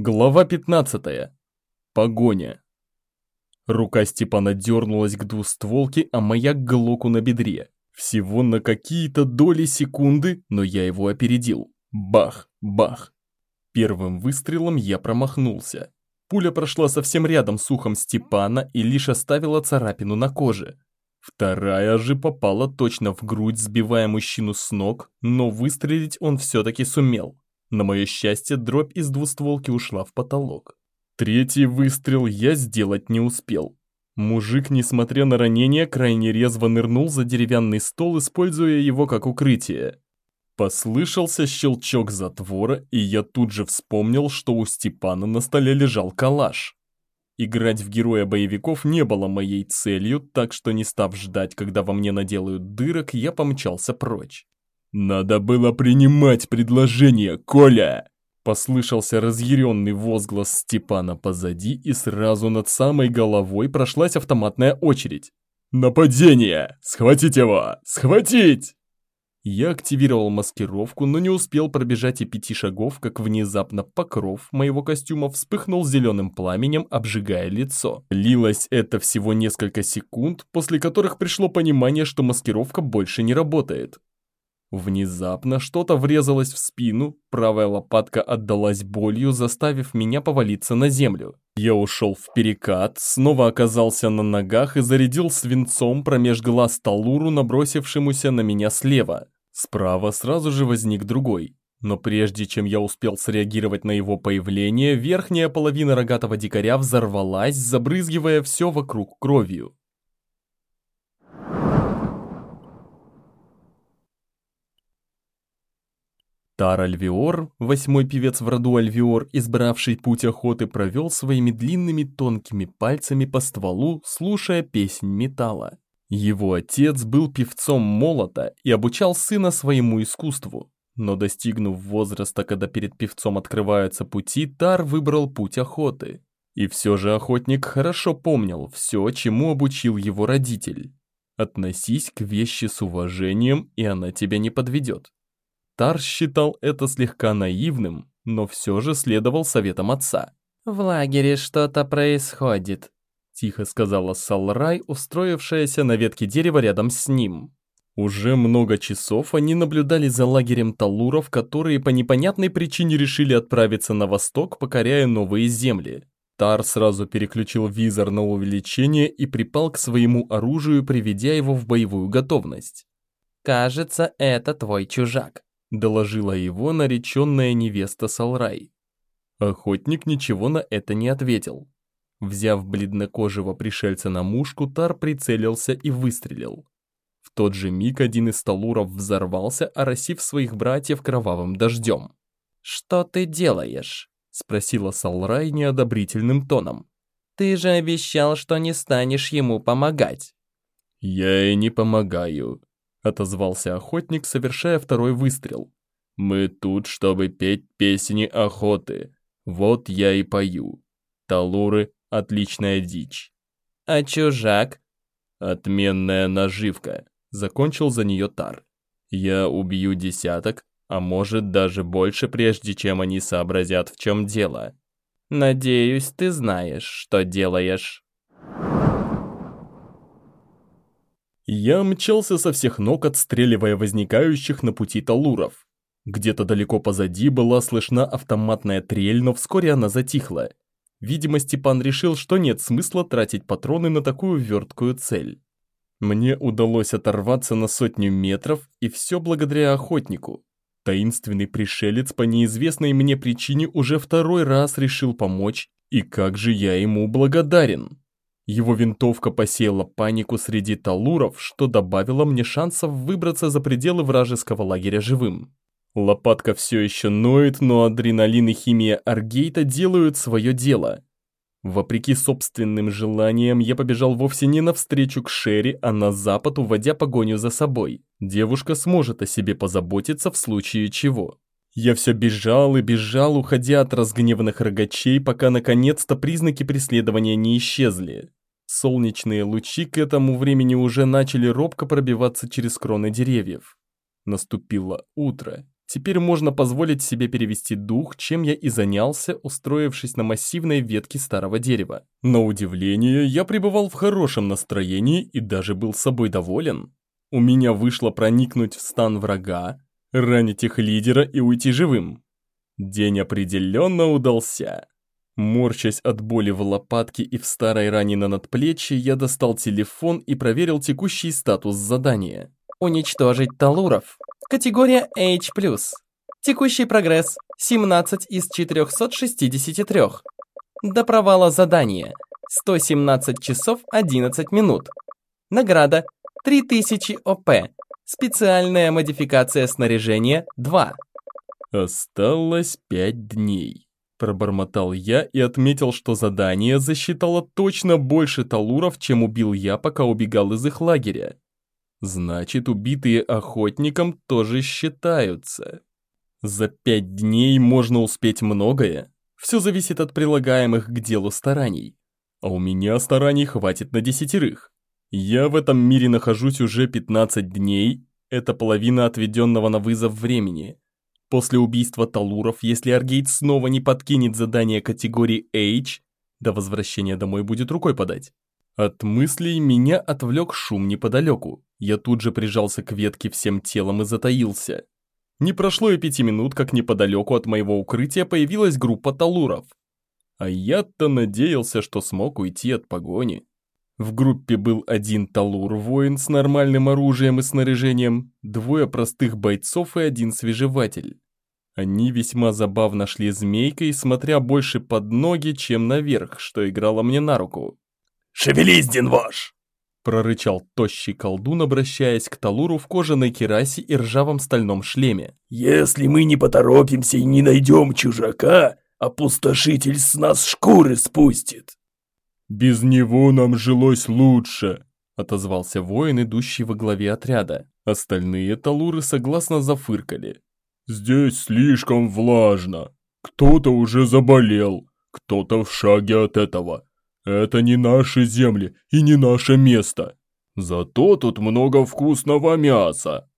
Глава 15. Погоня. Рука Степана дернулась к двустволке, а моя к глоку на бедре. Всего на какие-то доли секунды, но я его опередил. Бах, бах. Первым выстрелом я промахнулся. Пуля прошла совсем рядом с ухом Степана и лишь оставила царапину на коже. Вторая же попала точно в грудь, сбивая мужчину с ног, но выстрелить он все-таки сумел. На мое счастье, дробь из двустволки ушла в потолок. Третий выстрел я сделать не успел. Мужик, несмотря на ранение, крайне резво нырнул за деревянный стол, используя его как укрытие. Послышался щелчок затвора, и я тут же вспомнил, что у Степана на столе лежал калаш. Играть в героя боевиков не было моей целью, так что не став ждать, когда во мне наделают дырок, я помчался прочь. «Надо было принимать предложение, Коля!» Послышался разъяренный возглас Степана позади, и сразу над самой головой прошлась автоматная очередь. «Нападение! Схватить его! Схватить!» Я активировал маскировку, но не успел пробежать и пяти шагов, как внезапно покров моего костюма вспыхнул зеленым пламенем, обжигая лицо. Лилось это всего несколько секунд, после которых пришло понимание, что маскировка больше не работает. Внезапно что-то врезалось в спину, правая лопатка отдалась болью, заставив меня повалиться на землю. Я ушел в перекат, снова оказался на ногах и зарядил свинцом промеж глаз Талуру, набросившемуся на меня слева. Справа сразу же возник другой. Но прежде чем я успел среагировать на его появление, верхняя половина рогатого дикаря взорвалась, забрызгивая все вокруг кровью. Тар Альвиор, восьмой певец в роду Альвиор, избравший путь охоты, провел своими длинными тонкими пальцами по стволу, слушая песнь металла. Его отец был певцом молота и обучал сына своему искусству. Но достигнув возраста, когда перед певцом открываются пути, Тар выбрал путь охоты. И все же охотник хорошо помнил все, чему обучил его родитель. Относись к вещи с уважением, и она тебя не подведет. Тар считал это слегка наивным, но все же следовал советам отца. «В лагере что-то происходит», — тихо сказала Салрай, устроившаяся на ветке дерева рядом с ним. Уже много часов они наблюдали за лагерем талуров, которые по непонятной причине решили отправиться на восток, покоряя новые земли. Тар сразу переключил визор на увеличение и припал к своему оружию, приведя его в боевую готовность. «Кажется, это твой чужак», доложила его нареченная невеста Салрай. Охотник ничего на это не ответил. Взяв бледнокожего пришельца на мушку, Тар прицелился и выстрелил. В тот же миг один из талуров взорвался, оросив своих братьев кровавым дождем. «Что ты делаешь?» — спросила Салрай неодобрительным тоном. «Ты же обещал, что не станешь ему помогать». «Я и не помогаю», отозвался охотник, совершая второй выстрел. «Мы тут, чтобы петь песни охоты. Вот я и пою. Талуры — отличная дичь». «А чужак?» «Отменная наживка», — закончил за нее Тар. «Я убью десяток, а может даже больше, прежде чем они сообразят, в чем дело». «Надеюсь, ты знаешь, что делаешь». Я мчался со всех ног, отстреливая возникающих на пути талуров. Где-то далеко позади была слышна автоматная трель, но вскоре она затихла. Видимо, Степан решил, что нет смысла тратить патроны на такую верткую цель. Мне удалось оторваться на сотню метров, и все благодаря охотнику. Таинственный пришелец по неизвестной мне причине уже второй раз решил помочь, и как же я ему благодарен. Его винтовка посеяла панику среди талуров, что добавило мне шансов выбраться за пределы вражеского лагеря живым. Лопатка все еще ноет, но адреналин и химия Аргейта делают свое дело. Вопреки собственным желаниям, я побежал вовсе не навстречу к Шерри, а на запад, уводя погоню за собой. Девушка сможет о себе позаботиться в случае чего. Я все бежал и бежал, уходя от разгневанных рогачей, пока наконец-то признаки преследования не исчезли. Солнечные лучи к этому времени уже начали робко пробиваться через кроны деревьев. Наступило утро. Теперь можно позволить себе перевести дух, чем я и занялся, устроившись на массивной ветке старого дерева. На удивление, я пребывал в хорошем настроении и даже был собой доволен. У меня вышло проникнуть в стан врага, ранить их лидера и уйти живым. День определенно удался. Морщась от боли в лопатке и в старой ране на надплечье, я достал телефон и проверил текущий статус задания. Уничтожить талуров. Категория H+. Текущий прогресс 17 из 463. До провала задания 117 часов 11 минут. Награда 3000 ОП. Специальная модификация снаряжения 2. Осталось 5 дней. Пробормотал я и отметил, что задание засчитало точно больше талуров, чем убил я, пока убегал из их лагеря. Значит, убитые охотником тоже считаются. За пять дней можно успеть многое. Все зависит от прилагаемых к делу стараний. А у меня стараний хватит на десятерых. Я в этом мире нахожусь уже 15 дней, это половина отведенного на вызов времени. После убийства Талуров, если Аргейт снова не подкинет задание категории H, до возвращения домой будет рукой подать. От мыслей меня отвлек шум неподалеку. Я тут же прижался к ветке всем телом и затаился. Не прошло и пяти минут, как неподалеку от моего укрытия появилась группа талуров. А я-то надеялся, что смог уйти от погони. В группе был один талур-воин с нормальным оружием и снаряжением, двое простых бойцов и один свежеватель. Они весьма забавно шли змейкой, смотря больше под ноги, чем наверх, что играло мне на руку. «Шевелись, Динваш!» прорычал тощий колдун, обращаясь к Талуру в кожаной керасе и ржавом стальном шлеме. «Если мы не поторопимся и не найдем чужака, опустошитель с нас шкуры спустит!» «Без него нам жилось лучше!» — отозвался воин, идущий во главе отряда. Остальные Талуры согласно зафыркали. «Здесь слишком влажно. Кто-то уже заболел, кто-то в шаге от этого. Это не наши земли и не наше место. Зато тут много вкусного мяса.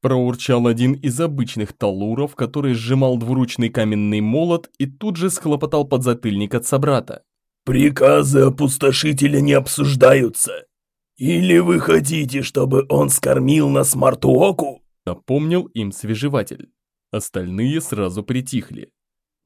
Проурчал один из обычных талуров, который сжимал двуручный каменный молот и тут же схлопотал подзатыльник от собрата. «Приказы опустошителя не обсуждаются. Или вы хотите, чтобы он скормил нас Мартуоку?» Напомнил им свежеватель. Остальные сразу притихли.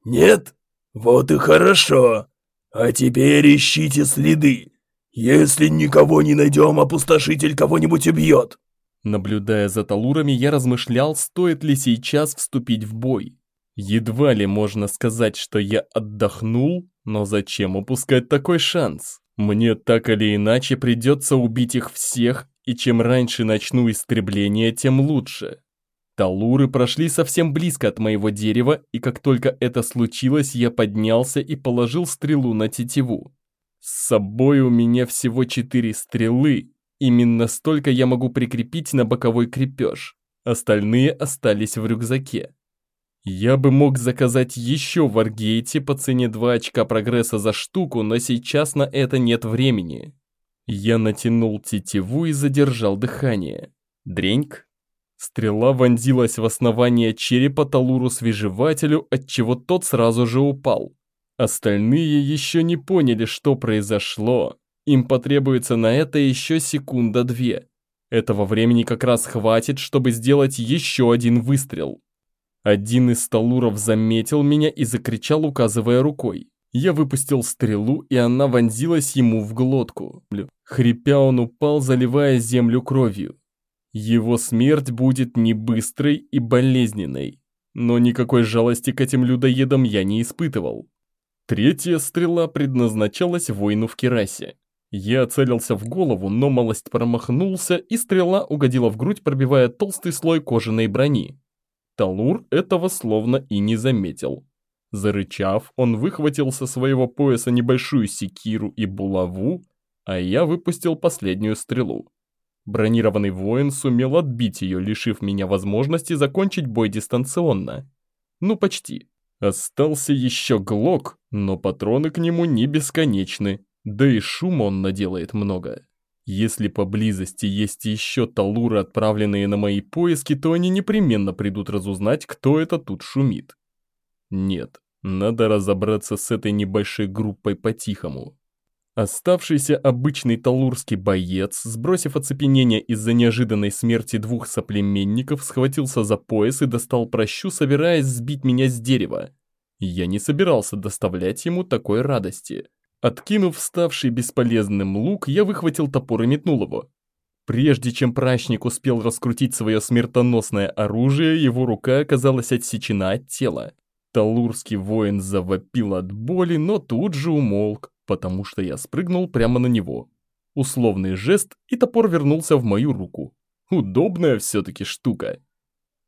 «Нет? Вот и хорошо. А теперь ищите следы. Если никого не найдем, опустошитель кого-нибудь убьет. Наблюдая за талурами, я размышлял, стоит ли сейчас вступить в бой. Едва ли можно сказать, что я отдохнул, но зачем упускать такой шанс? Мне так или иначе придется убить их всех, и чем раньше начну истребление, тем лучше. Талуры прошли совсем близко от моего дерева, и как только это случилось, я поднялся и положил стрелу на тетиву. С собой у меня всего четыре стрелы, именно столько я могу прикрепить на боковой крепеж. Остальные остались в рюкзаке. Я бы мог заказать еще в Аргейте по цене 2 очка прогресса за штуку, но сейчас на это нет времени. Я натянул тетиву и задержал дыхание. Дреньк, Стрела вонзилась в основание черепа Талуру-свежевателю, отчего тот сразу же упал. Остальные еще не поняли, что произошло. Им потребуется на это еще секунда-две. Этого времени как раз хватит, чтобы сделать еще один выстрел. Один из Талуров заметил меня и закричал, указывая рукой. Я выпустил стрелу, и она вонзилась ему в глотку. Хрипя он упал, заливая землю кровью. Его смерть будет не быстрой и болезненной, но никакой жалости к этим людоедам я не испытывал. Третья стрела предназначалась воину в керасе. Я целился в голову, но малость промахнулся, и стрела угодила в грудь, пробивая толстый слой кожаной брони. Талур этого словно и не заметил. Зарычав, он выхватил со своего пояса небольшую секиру и булаву, а я выпустил последнюю стрелу. Бронированный воин сумел отбить ее, лишив меня возможности закончить бой дистанционно. Ну, почти. Остался еще глок, но патроны к нему не бесконечны, да и шума он наделает много. Если поблизости есть еще талуры, отправленные на мои поиски, то они непременно придут разузнать, кто это тут шумит. Нет, надо разобраться с этой небольшой группой по-тихому. Оставшийся обычный талурский боец, сбросив оцепенение из-за неожиданной смерти двух соплеменников, схватился за пояс и достал прощу, собираясь сбить меня с дерева. Я не собирался доставлять ему такой радости. Откинув ставший бесполезным лук, я выхватил топор и метнул его. Прежде чем прачник успел раскрутить свое смертоносное оружие, его рука оказалась отсечена от тела. Талурский воин завопил от боли, но тут же умолк, потому что я спрыгнул прямо на него. Условный жест, и топор вернулся в мою руку. Удобная все-таки штука.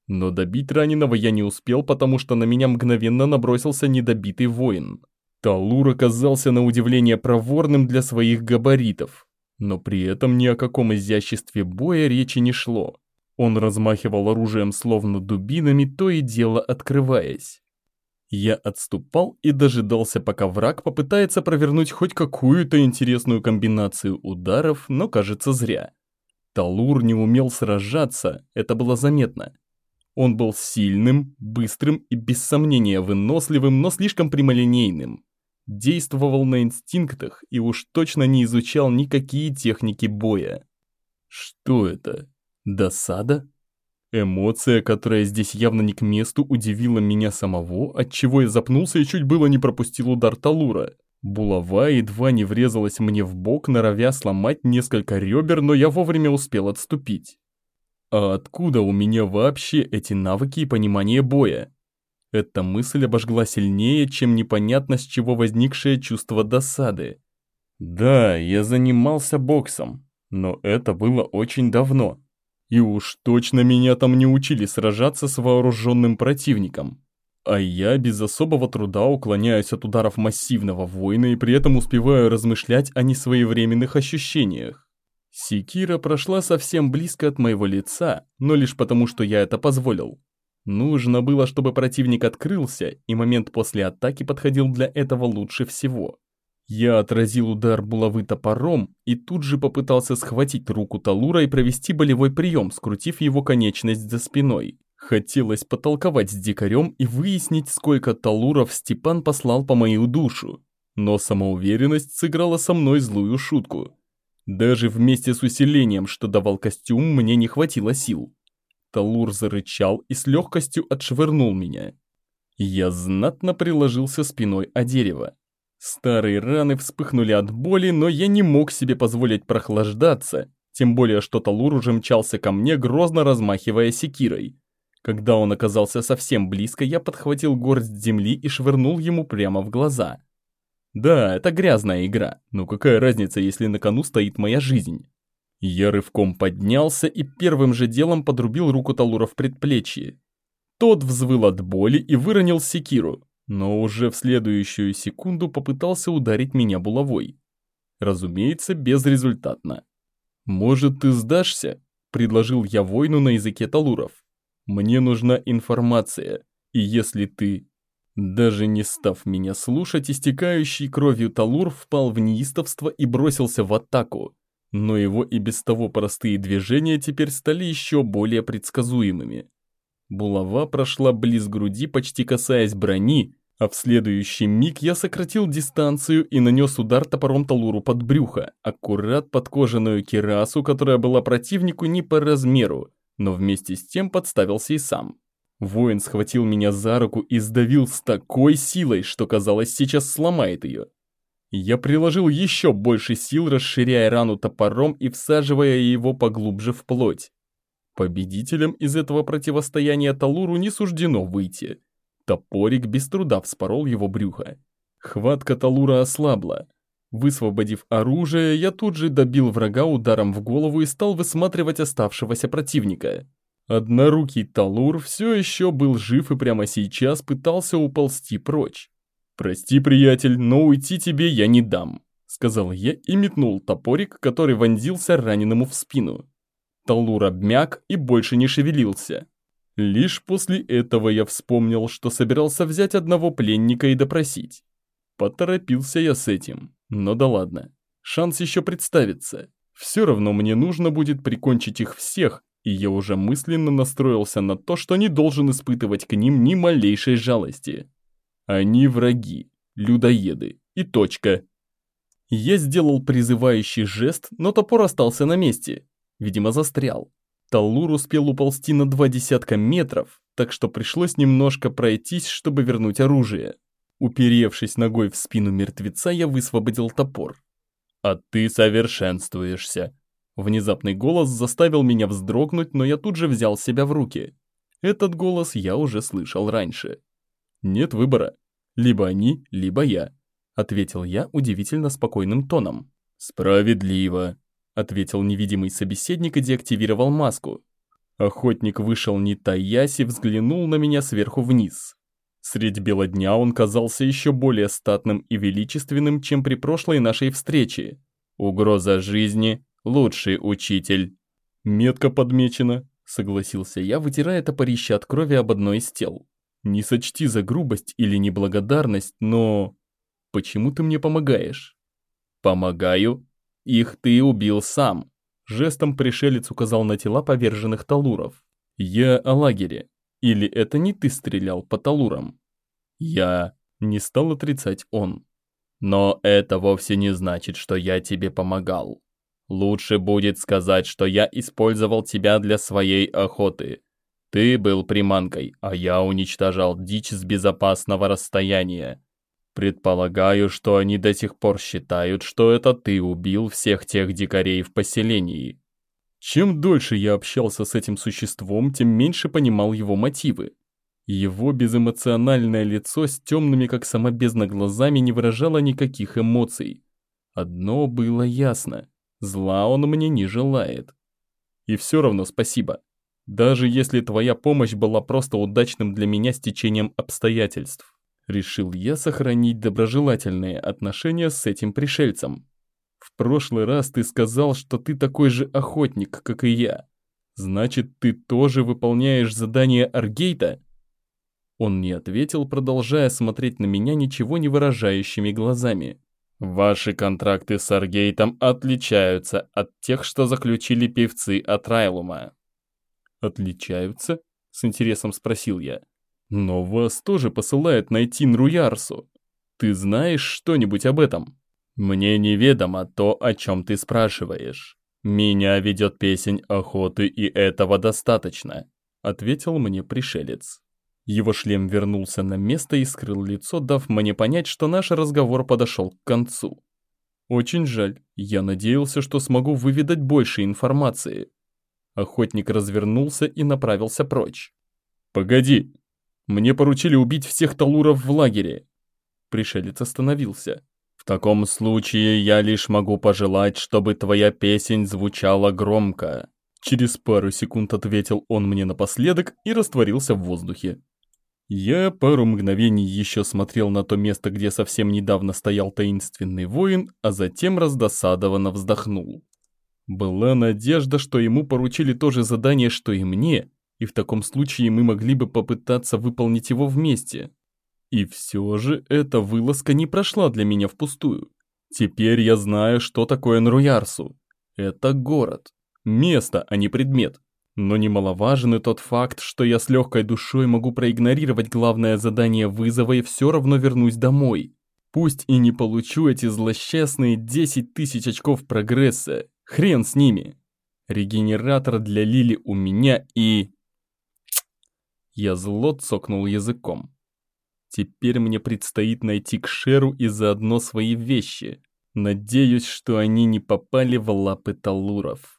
Но добить раненого я не успел, потому что на меня мгновенно набросился недобитый воин. Талур оказался на удивление проворным для своих габаритов, но при этом ни о каком изяществе боя речи не шло. Он размахивал оружием словно дубинами, то и дело открываясь. Я отступал и дожидался, пока враг попытается провернуть хоть какую-то интересную комбинацию ударов, но кажется зря. Талур не умел сражаться, это было заметно. Он был сильным, быстрым и без сомнения выносливым, но слишком прямолинейным действовал на инстинктах и уж точно не изучал никакие техники боя. Что это? Досада? Эмоция, которая здесь явно не к месту, удивила меня самого, отчего я запнулся и чуть было не пропустил удар Талура. Булава едва не врезалась мне в бок, норовя сломать несколько ребер, но я вовремя успел отступить. А откуда у меня вообще эти навыки и понимание боя? Эта мысль обожгла сильнее, чем непонятно с чего возникшее чувство досады. Да, я занимался боксом, но это было очень давно. И уж точно меня там не учили сражаться с вооруженным противником. А я без особого труда уклоняюсь от ударов массивного воина и при этом успеваю размышлять о несвоевременных ощущениях. Секира прошла совсем близко от моего лица, но лишь потому, что я это позволил. Нужно было, чтобы противник открылся, и момент после атаки подходил для этого лучше всего. Я отразил удар булавы топором и тут же попытался схватить руку Талура и провести болевой прием, скрутив его конечность за спиной. Хотелось потолковать с дикарем и выяснить, сколько Талуров Степан послал по мою душу. Но самоуверенность сыграла со мной злую шутку. Даже вместе с усилением, что давал костюм, мне не хватило сил. Талур зарычал и с легкостью отшвырнул меня. Я знатно приложился спиной о дерево. Старые раны вспыхнули от боли, но я не мог себе позволить прохлаждаться, тем более что Талур уже мчался ко мне, грозно размахивая секирой. Когда он оказался совсем близко, я подхватил горсть земли и швырнул ему прямо в глаза. Да, это грязная игра, но какая разница, если на кону стоит моя жизнь? Я рывком поднялся и первым же делом подрубил руку Талура в предплечье. Тот взвыл от боли и выронил секиру, но уже в следующую секунду попытался ударить меня булавой. Разумеется, безрезультатно. «Может, ты сдашься?» – предложил я воину на языке Талуров. «Мне нужна информация, и если ты...» Даже не став меня слушать, истекающий кровью Талур впал в неистовство и бросился в атаку но его и без того простые движения теперь стали еще более предсказуемыми. Булава прошла близ груди, почти касаясь брони, а в следующий миг я сократил дистанцию и нанес удар топором Талуру под брюхо, аккурат под кожаную кирасу, которая была противнику не по размеру, но вместе с тем подставился и сам. Воин схватил меня за руку и сдавил с такой силой, что казалось сейчас сломает ее. Я приложил еще больше сил, расширяя рану топором и всаживая его поглубже в плоть. Победителем из этого противостояния Талуру не суждено выйти. Топорик без труда вспорол его брюхо. Хватка Талура ослабла. Высвободив оружие, я тут же добил врага ударом в голову и стал высматривать оставшегося противника. Однорукий Талур все еще был жив и прямо сейчас пытался уползти прочь. «Прости, приятель, но уйти тебе я не дам», — сказал я и метнул топорик, который вонзился раненому в спину. Талур обмяк и больше не шевелился. Лишь после этого я вспомнил, что собирался взять одного пленника и допросить. Поторопился я с этим, но да ладно, шанс еще представится. Все равно мне нужно будет прикончить их всех, и я уже мысленно настроился на то, что не должен испытывать к ним ни малейшей жалости. Они враги, людоеды, и точка. Я сделал призывающий жест, но топор остался на месте. Видимо, застрял. Талур успел уползти на два десятка метров, так что пришлось немножко пройтись, чтобы вернуть оружие. Уперевшись ногой в спину мертвеца, я высвободил топор. «А ты совершенствуешься!» Внезапный голос заставил меня вздрогнуть, но я тут же взял себя в руки. Этот голос я уже слышал раньше. «Нет выбора. Либо они, либо я», — ответил я удивительно спокойным тоном. «Справедливо», — ответил невидимый собеседник и деактивировал маску. Охотник вышел не таясь и взглянул на меня сверху вниз. Средь бела дня он казался еще более статным и величественным, чем при прошлой нашей встрече. Угроза жизни – лучший учитель. Метко подмечено, согласился я, вытирая топорище от крови об одной из тел. Не сочти за грубость или неблагодарность, но... Почему ты мне помогаешь? Помогаю? Их ты убил сам. Жестом пришелец указал на тела поверженных талуров. Я о лагере. Или это не ты стрелял по талурам? Я не стал отрицать он. Но это вовсе не значит, что я тебе помогал. Лучше будет сказать, что я использовал тебя для своей охоты. Ты был приманкой, а я уничтожал дичь с безопасного расстояния. Предполагаю, что они до сих пор считают, что это ты убил всех тех дикарей в поселении. Чем дольше я общался с этим существом, тем меньше понимал его мотивы. Его безэмоциональное лицо с темными, как сама бездна, глазами не выражало никаких эмоций. Одно было ясно – зла он мне не желает. И все равно спасибо. Даже если твоя помощь была просто удачным для меня стечением обстоятельств. Решил я сохранить доброжелательные отношения с этим пришельцем. В прошлый раз ты сказал, что ты такой же охотник, как и я. Значит, ты тоже выполняешь задание Аргейта?» Он не ответил, продолжая смотреть на меня ничего не выражающими глазами. «Ваши контракты с Аргейтом отличаются от тех, что заключили певцы от Райлума». «Отличаются?» — с интересом спросил я. «Но вас тоже посылают найти Нруярсу. Ты знаешь что-нибудь об этом?» «Мне неведомо то, о чем ты спрашиваешь. Меня ведет песень охоты, и этого достаточно», — ответил мне пришелец. Его шлем вернулся на место и скрыл лицо, дав мне понять, что наш разговор подошел к концу. Очень жаль, я надеялся, что смогу выведать больше информации. Охотник развернулся и направился прочь. «Погоди! Мне поручили убить всех талуров в лагере!» Пришелец остановился. В таком случае я лишь могу пожелать, чтобы твоя песень звучала громко. Через пару секунд ответил он мне напоследок и растворился в воздухе. Я пару мгновений еще смотрел на то место, где совсем недавно стоял таинственный воин, а затем раздосадованно вздохнул. Была надежда, что ему поручили то же задание, что и мне, и в таком случае мы могли бы попытаться выполнить его вместе. И все же эта вылазка не прошла для меня впустую. Теперь я знаю, что такое Нруярсу. Это город. Место, а не предмет. Но немаловажен и тот факт, что я с легкой душой могу проигнорировать главное задание вызова и все равно вернусь домой. Пусть и не получу эти злосчастные 10 тысяч очков прогресса. Хрен с ними. Регенератор для Лили у меня и... Я зло цокнул языком. Теперь мне предстоит найти Кшеру и заодно свои вещи. Надеюсь, что они не попали в лапы талуров.